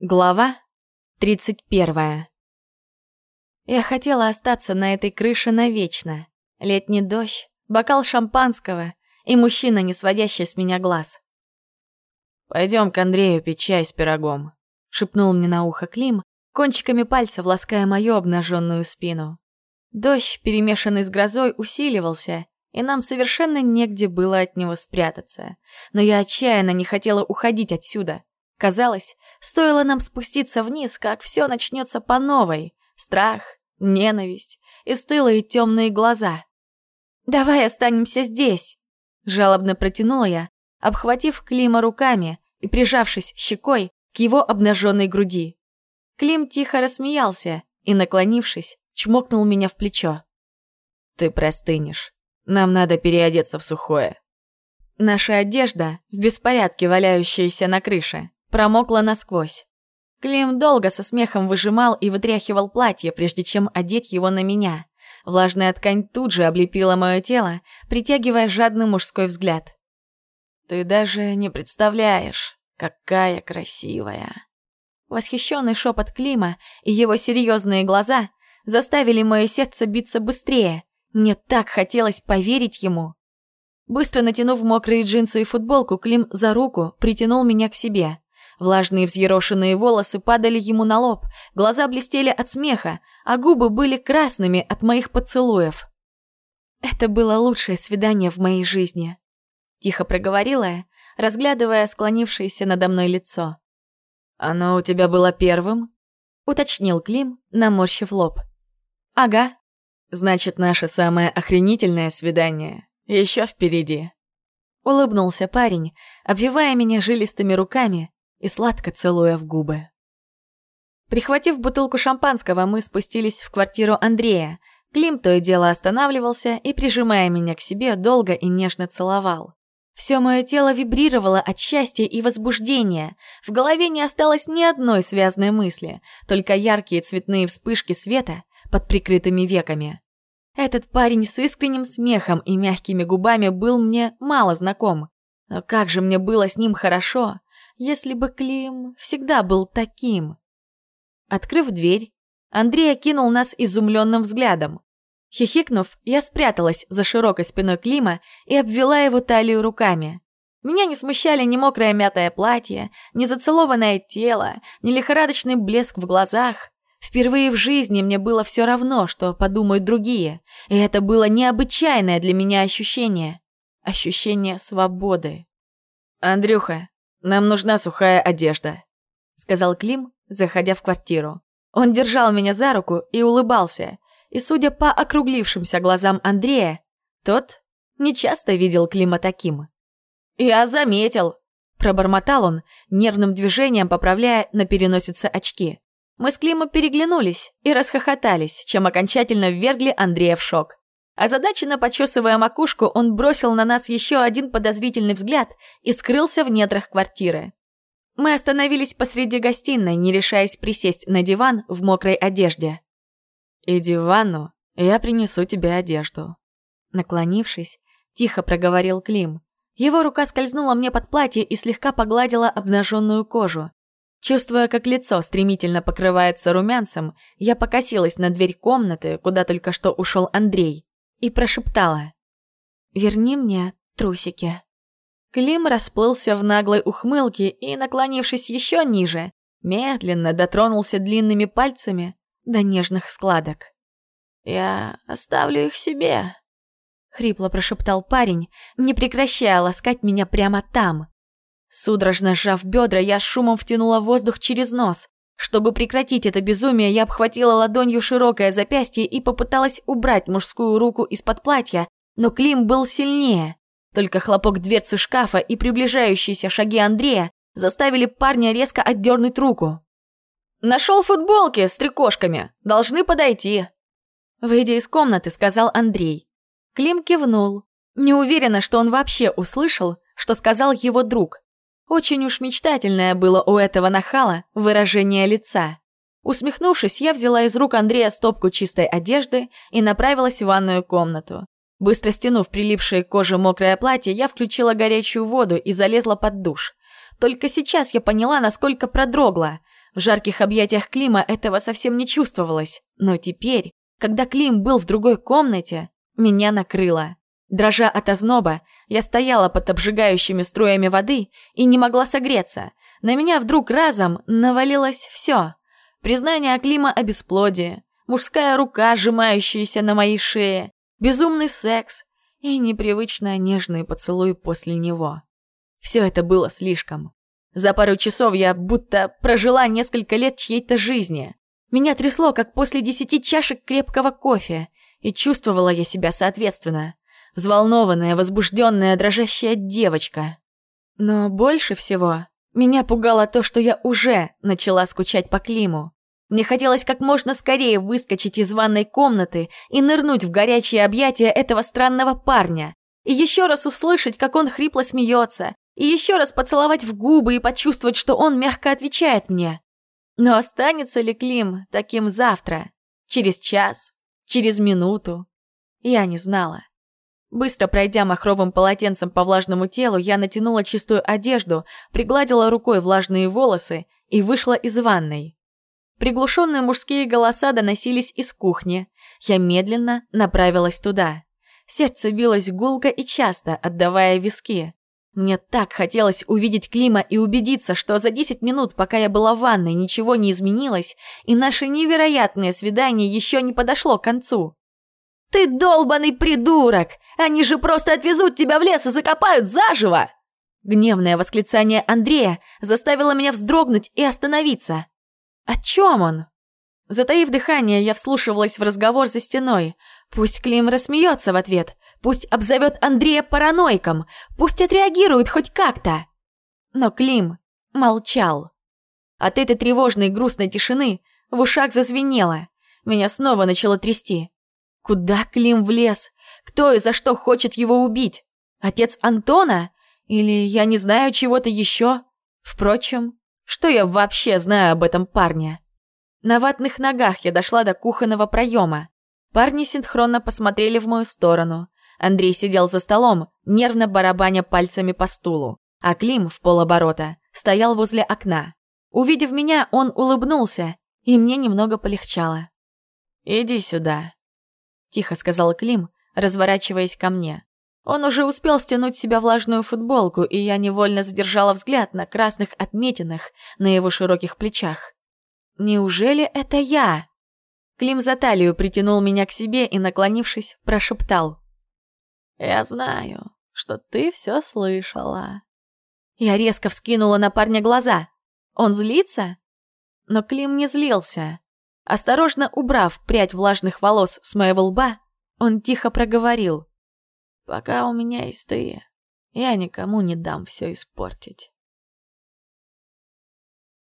Глава 31. Я хотела остаться на этой крыше навечно. Летний дождь, бокал шампанского и мужчина, не сводящий с меня глаз. Пойдем к Андрею пить чай с пирогом», — шепнул мне на ухо Клим, кончиками пальцев лаская мою обнаженную спину. Дождь, перемешанный с грозой, усиливался, и нам совершенно негде было от него спрятаться. Но я отчаянно не хотела уходить отсюда. Казалось, стоило нам спуститься вниз, как все начнется по новой. Страх, ненависть и стылые темные глаза. «Давай останемся здесь!» Жалобно протянула я, обхватив Клима руками и прижавшись щекой к его обнаженной груди. Клим тихо рассмеялся и, наклонившись, чмокнул меня в плечо. «Ты простынешь. Нам надо переодеться в сухое». Наша одежда, в беспорядке валяющаяся на крыше, промокла насквозь. Клим долго со смехом выжимал и вытряхивал платье, прежде чем одеть его на меня. Влажная ткань тут же облепила мое тело, притягивая жадный мужской взгляд. «Ты даже не представляешь, какая красивая!» Восхищенный шепот Клима и его серьезные глаза заставили мое сердце биться быстрее. Мне так хотелось поверить ему. Быстро натянув мокрые джинсы и футболку, Клим за руку притянул меня к себе. Влажные взъерошенные волосы падали ему на лоб, глаза блестели от смеха, а губы были красными от моих поцелуев. «Это было лучшее свидание в моей жизни», — тихо проговорила я, разглядывая склонившееся надо мной лицо. «Оно у тебя было первым?» — уточнил Клим, наморщив лоб. «Ага. Значит, наше самое охренительное свидание еще впереди». Улыбнулся парень, обвивая меня жилистыми руками, и сладко целуя в губы. Прихватив бутылку шампанского, мы спустились в квартиру Андрея. Клим то и дело останавливался и, прижимая меня к себе, долго и нежно целовал. Все мое тело вибрировало от счастья и возбуждения. В голове не осталось ни одной связной мысли, только яркие цветные вспышки света под прикрытыми веками. Этот парень с искренним смехом и мягкими губами был мне мало знаком. Но как же мне было с ним хорошо если бы Клим всегда был таким. Открыв дверь, Андрей окинул нас изумленным взглядом. Хихикнув, я спряталась за широкой спиной Клима и обвела его талию руками. Меня не смущали ни мокрое мятое платье, ни зацелованное тело, ни лихорадочный блеск в глазах. Впервые в жизни мне было все равно, что подумают другие, и это было необычайное для меня ощущение. Ощущение свободы. «Андрюха, «Нам нужна сухая одежда», — сказал Клим, заходя в квартиру. Он держал меня за руку и улыбался, и, судя по округлившимся глазам Андрея, тот нечасто видел Клима таким. «Я заметил», — пробормотал он, нервным движением поправляя на переносице очки. Мы с Климом переглянулись и расхохотались, чем окончательно ввергли Андрея в шок. Озадаченно почесывая макушку, он бросил на нас еще один подозрительный взгляд и скрылся в недрах квартиры. Мы остановились посреди гостиной, не решаясь присесть на диван в мокрой одежде. «Иди в ванну, я принесу тебе одежду». Наклонившись, тихо проговорил Клим. Его рука скользнула мне под платье и слегка погладила обнаженную кожу. Чувствуя, как лицо стремительно покрывается румянцем, я покосилась на дверь комнаты, куда только что ушел Андрей и прошептала. «Верни мне трусики». Клим расплылся в наглой ухмылке и, наклонившись еще ниже, медленно дотронулся длинными пальцами до нежных складок. «Я оставлю их себе», — хрипло прошептал парень, не прекращая ласкать меня прямо там. Судорожно сжав бедра, я шумом втянула воздух через нос, чтобы прекратить это безумие, я обхватила ладонью широкое запястье и попыталась убрать мужскую руку из-под платья, но Клим был сильнее. Только хлопок дверцы шкафа и приближающиеся шаги Андрея заставили парня резко отдернуть руку. «Нашел футболки с трикошками. Должны подойти». Выйдя из комнаты, сказал Андрей. Клим кивнул. Не уверена, что он вообще услышал, что сказал его друг. Очень уж мечтательное было у этого нахала выражение лица. Усмехнувшись, я взяла из рук Андрея стопку чистой одежды и направилась в ванную комнату. Быстро стянув прилипшее к коже мокрое платье, я включила горячую воду и залезла под душ. Только сейчас я поняла, насколько продрогла. В жарких объятиях Клима этого совсем не чувствовалось, но теперь, когда Клим был в другой комнате, меня накрыло. Дрожа от озноба, я стояла под обжигающими струями воды и не могла согреться. На меня вдруг разом навалилось все. Признание Клима о бесплодии, мужская рука, сжимающаяся на моей шее, безумный секс и непривычно нежный поцелуй после него. Все это было слишком. За пару часов я будто прожила несколько лет чьей-то жизни. Меня трясло, как после десяти чашек крепкого кофе, и чувствовала я себя соответственно. Взволнованная, возбужденная, дрожащая девочка. Но больше всего меня пугало то, что я уже начала скучать по Климу. Мне хотелось как можно скорее выскочить из ванной комнаты и нырнуть в горячие объятия этого странного парня. И еще раз услышать, как он хрипло смеется, и еще раз поцеловать в губы и почувствовать, что он мягко отвечает мне. Но останется ли Клим таким завтра? Через час? Через минуту? Я не знала. Быстро пройдя махровым полотенцем по влажному телу, я натянула чистую одежду, пригладила рукой влажные волосы и вышла из ванной. Приглушенные мужские голоса доносились из кухни. Я медленно направилась туда. Сердце билось гулко и часто, отдавая виски. Мне так хотелось увидеть Клима и убедиться, что за 10 минут, пока я была в ванной, ничего не изменилось, и наше невероятное свидание еще не подошло к концу. «Ты долбанный придурок! Они же просто отвезут тебя в лес и закопают заживо!» Гневное восклицание Андрея заставило меня вздрогнуть и остановиться. «О чем он?» Затаив дыхание, я вслушивалась в разговор за стеной. Пусть Клим рассмеется в ответ, Пусть обзовет Андрея параноиком, пусть отреагирует хоть как-то. Но Клим молчал. От этой тревожной грустной тишины в ушах зазвенело. Меня снова начало трясти. Куда Клим влез? Кто и за что хочет его убить? Отец Антона? Или я не знаю чего-то еще? Впрочем, что я вообще знаю об этом парне? На ватных ногах я дошла до кухонного проема. Парни синхронно посмотрели в мою сторону. Андрей сидел за столом, нервно барабаня пальцами по стулу, а Клим в полоборота стоял возле окна. Увидев меня, он улыбнулся, и мне немного полегчало. «Иди сюда», — тихо сказал Клим, разворачиваясь ко мне. Он уже успел стянуть с себя влажную футболку, и я невольно задержала взгляд на красных отметинах на его широких плечах. «Неужели это я?» Клим за талию притянул меня к себе и, наклонившись, прошептал. «Я знаю, что ты все слышала». Я резко вскинула на парня глаза. «Он злится?» Но Клим не злился. Осторожно убрав прядь влажных волос с моего лба, он тихо проговорил. «Пока у меня есть ты, я никому не дам все испортить».